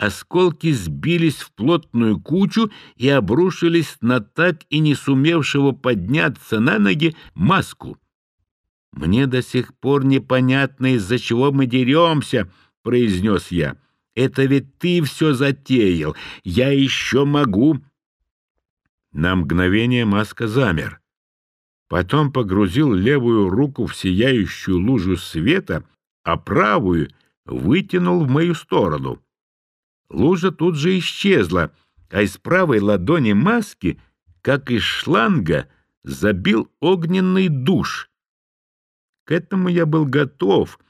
осколки сбились в плотную кучу и обрушились на так и не сумевшего подняться на ноги маску. «Мне до сих пор непонятно, из-за чего мы деремся», — произнес я. «Это ведь ты все затеял. Я еще могу...» На мгновение маска замер. Потом погрузил левую руку в сияющую лужу света, а правую вытянул в мою сторону. Лужа тут же исчезла, а из правой ладони маски, как из шланга, забил огненный душ. К этому я был готов.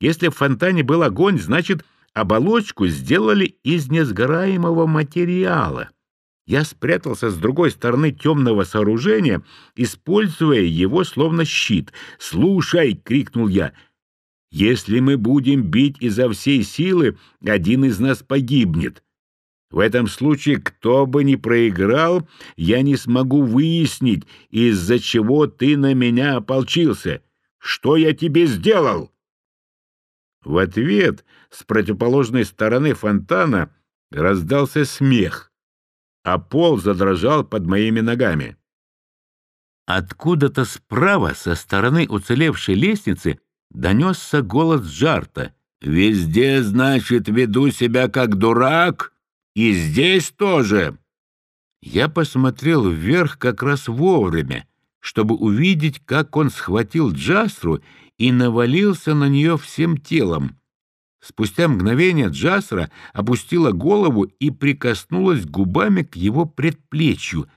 Если в фонтане был огонь, значит, оболочку сделали из несгораемого материала. Я спрятался с другой стороны темного сооружения, используя его словно щит. «Слушай!» — крикнул я. «Если мы будем бить изо всей силы, один из нас погибнет. В этом случае, кто бы ни проиграл, я не смогу выяснить, из-за чего ты на меня ополчился. Что я тебе сделал?» В ответ с противоположной стороны фонтана раздался смех, а пол задрожал под моими ногами. Откуда-то справа, со стороны уцелевшей лестницы, донесся голос Джарта. «Везде, значит, веду себя как дурак, и здесь тоже!» Я посмотрел вверх как раз вовремя, чтобы увидеть, как он схватил Джасру и навалился на нее всем телом. Спустя мгновение Джасра опустила голову и прикоснулась губами к его предплечью.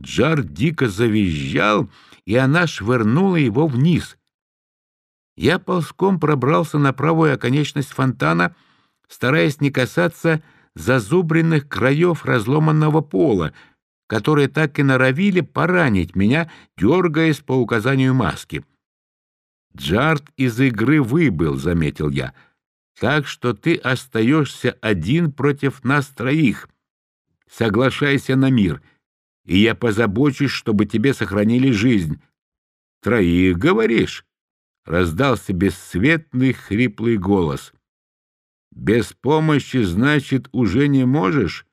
Джар дико завизжал, и она швырнула его вниз. Я ползком пробрался на правую оконечность фонтана, стараясь не касаться зазубренных краев разломанного пола, которые так и норовили поранить меня, дергаясь по указанию маски. «Джарт из игры выбыл», — заметил я, — «так что ты остаешься один против нас троих. Соглашайся на мир, и я позабочусь, чтобы тебе сохранили жизнь». «Троих, говоришь?» — раздался бесцветный хриплый голос. «Без помощи, значит, уже не можешь?»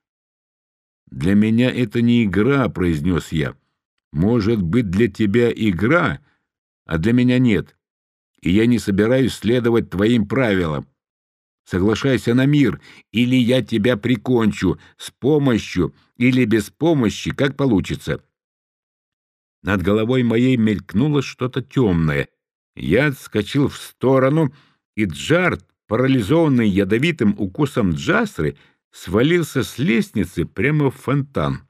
«Для меня это не игра», — произнес я. «Может быть, для тебя игра, а для меня нет, и я не собираюсь следовать твоим правилам. Соглашайся на мир, или я тебя прикончу, с помощью или без помощи, как получится». Над головой моей мелькнуло что-то темное. Я отскочил в сторону, и Джарт, парализованный ядовитым укусом Джасры, свалился с лестницы прямо в фонтан.